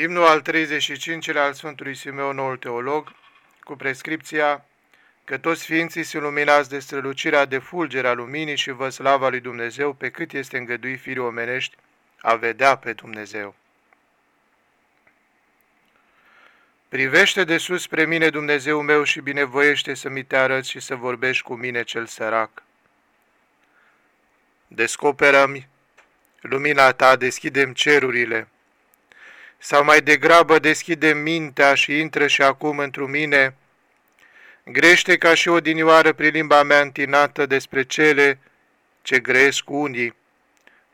Imnul al 35-lea al Sfântului Simeon, noul teolog, cu prescripția că toți ființii se luminați de strălucirea de fulgere a luminii și vă slava lui Dumnezeu pe cât este îngăduit firii omenești a vedea pe Dumnezeu. Privește de sus spre mine, Dumnezeu meu, și binevoiește să mi te arăți și să vorbești cu mine cel sărac. Descoperă-mi lumina ta, deschidem cerurile, sau mai degrabă deschide mintea și intră și acum într mine, grește ca și o dinioară prin limba mea întinată despre cele ce gresc unii,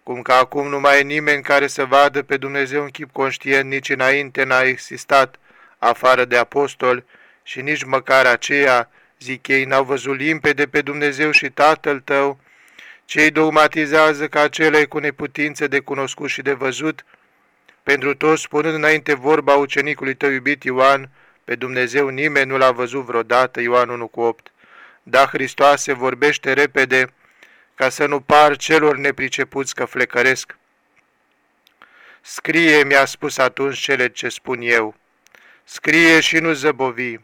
cum că acum nu mai e nimeni care să vadă pe Dumnezeu în chip conștient, nici înainte n-a existat afară de apostol și nici măcar aceea, zic ei, n-au văzut limpede pe Dumnezeu și Tatăl tău, cei dogmatizează ca acele cu neputință de cunoscut și de văzut, pentru toți, spunând înainte vorba ucenicului tău iubit Ioan, pe Dumnezeu nimeni nu l-a văzut vreodată, Ioan 1 cu 8. Da, Hristoase, vorbește repede, ca să nu par celor nepricepuți că flecăresc. Scrie, mi-a spus atunci cele ce spun eu. Scrie și nu zăbovi.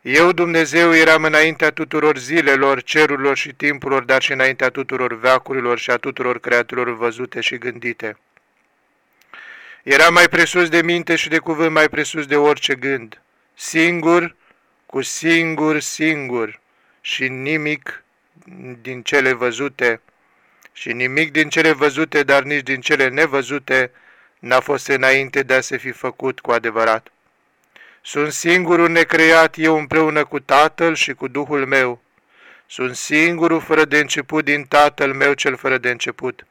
Eu, Dumnezeu, eram înaintea tuturor zilelor, cerurilor și timpurilor, dar și înaintea tuturor veacurilor și a tuturor creaturilor văzute și gândite. Era mai presus de minte și de cuvânt, mai presus de orice gând. Singur, cu singur, singur și nimic din cele văzute și nimic din cele văzute, dar nici din cele nevăzute, n-a fost înainte de a se fi făcut cu adevărat. Sunt singurul necreat eu împreună cu Tatăl și cu Duhul meu. Sunt singurul fără de început din Tatăl meu cel fără de început.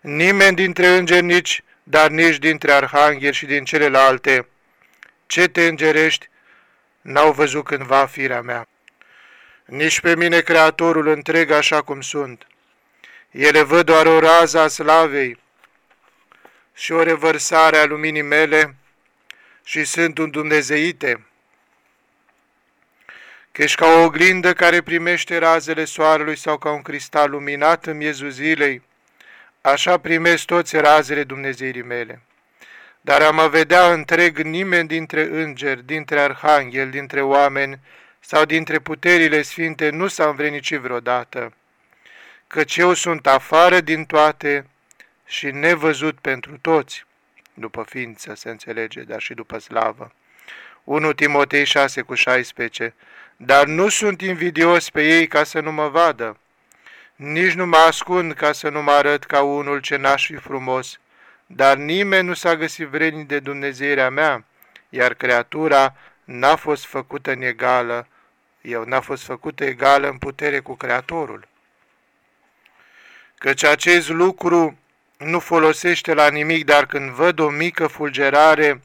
Nimeni dintre îngeri nici dar nici dintre arhangheri și din celelalte, ce te îngerești, n-au văzut cândva firea mea. Nici pe mine Creatorul întreg așa cum sunt. Ele văd doar o rază a slavei și o revărsare a luminii mele și sunt un dumnezeite, căci ca o oglindă care primește razele soarelui sau ca un cristal luminat în miezul zilei, Așa primesc toți razele Dumnezeirii mele. Dar am vedea întreg nimeni dintre îngeri, dintre arhanghel, dintre oameni sau dintre puterile sfinte nu s-a învrenicit vreodată, căci eu sunt afară din toate și nevăzut pentru toți, după ființă se înțelege, dar și după slavă. 1 Timotei 6 cu 16 Dar nu sunt invidios pe ei ca să nu mă vadă, nici nu mă ascund ca să nu mă arăt ca unul ce n-aș fi frumos, dar nimeni nu s-a găsit vrednic de Dumnezeirea mea, iar creatura n-a fost făcută în egală, eu n-a fost făcută egală în putere cu Creatorul. Căci acest lucru nu folosește la nimic, dar când văd o mică fulgerare,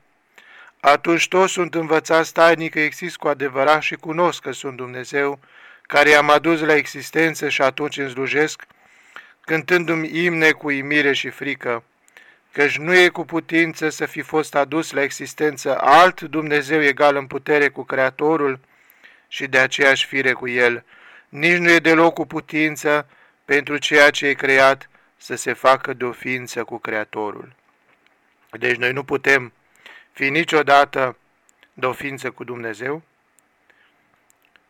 atunci toți sunt învățați tainic că există cu adevărat și cunosc că sunt Dumnezeu, care i-am adus la existență și atunci îmi slujesc, cântându-mi imne cu imire și frică, căci nu e cu putință să fi fost adus la existență alt Dumnezeu egal în putere cu Creatorul și de aceeași fire cu El, nici nu e deloc cu putință pentru ceea ce e creat să se facă de o ființă cu Creatorul. Deci noi nu putem fi niciodată de o ființă cu Dumnezeu,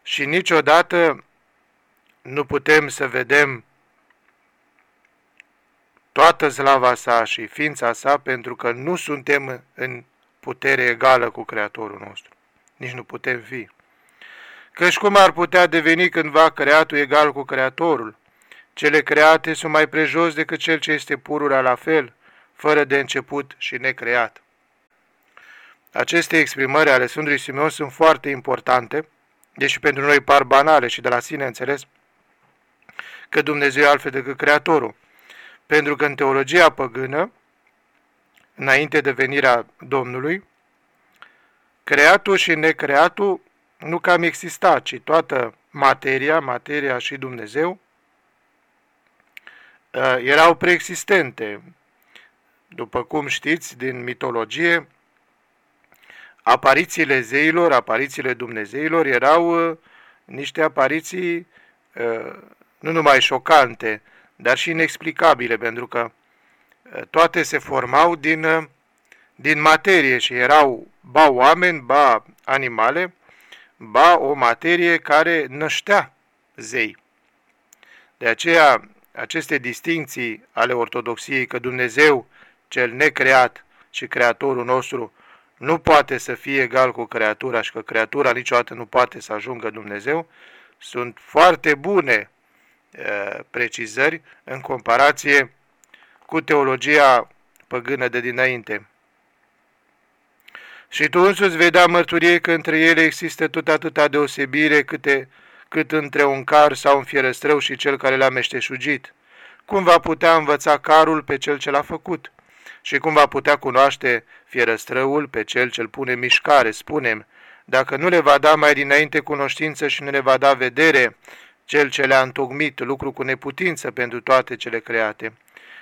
și niciodată nu putem să vedem toată slava sa și ființa sa pentru că nu suntem în putere egală cu Creatorul nostru. Nici nu putem fi. Căci cum ar putea deveni cândva creatul egal cu Creatorul? Cele create sunt mai prejos decât cel ce este purura la fel, fără de început și necreat. Aceste exprimări ale Sfântului Simeon sunt foarte importante, deși pentru noi par banale și de la sine înțeles că Dumnezeu e altfel decât Creatorul. Pentru că în teologia păgână, înainte de venirea Domnului, creatul și necreatul nu cam exista, ci toată materia, materia și Dumnezeu, uh, erau preexistente. După cum știți din mitologie, aparițiile zeilor, aparițiile Dumnezeilor erau uh, niște apariții uh, nu numai șocante, dar și inexplicabile, pentru că uh, toate se formau din din materie și erau ba oameni, ba animale, ba o materie care năștea zei. De aceea, aceste distinții ale ortodoxiei că Dumnezeu, cel necreat și creatorul nostru, nu poate să fie egal cu creatura și că creatura niciodată nu poate să ajungă Dumnezeu, sunt foarte bune uh, precizări în comparație cu teologia păgână de dinainte. Și tu însuți vei da mărturie că între ele există tot atâta deosebire câte, cât între un car sau un fierăstrău și cel care l-a meșteșugit. Cum va putea învăța carul pe cel ce l-a făcut? Și cum va putea cunoaște fierăstrăul pe cel ce-l pune în mișcare, spunem, dacă nu le va da mai dinainte cunoștință și nu le va da vedere, cel ce le-a întocmit, lucru cu neputință pentru toate cele create.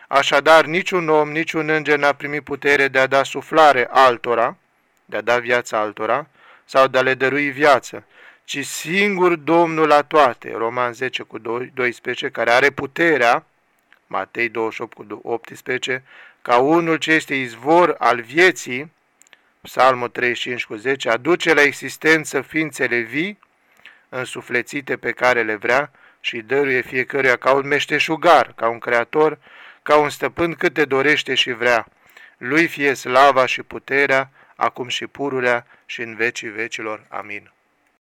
Așadar, niciun om, niciun înger n-a primit putere de a da suflare altora, de a da viața altora, sau de a le dărui viață, ci singur Domnul la toate, Roman 10 cu 12, care are puterea, Matei 28 cu 18, ca unul ce este izvor al vieții, Psalmul 35 cu 10, aduce la existență ființele vii, însuflețite pe care le vrea și dăruie fiecăruia ca un meșteșugar, ca un creator, ca un stăpân câte dorește și vrea. Lui fie slava și puterea, acum și pururea și în vecii vecilor. Amin.